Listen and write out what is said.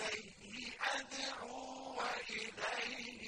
إِلَيْهِ أَدْعُو وَإِلَيْهِ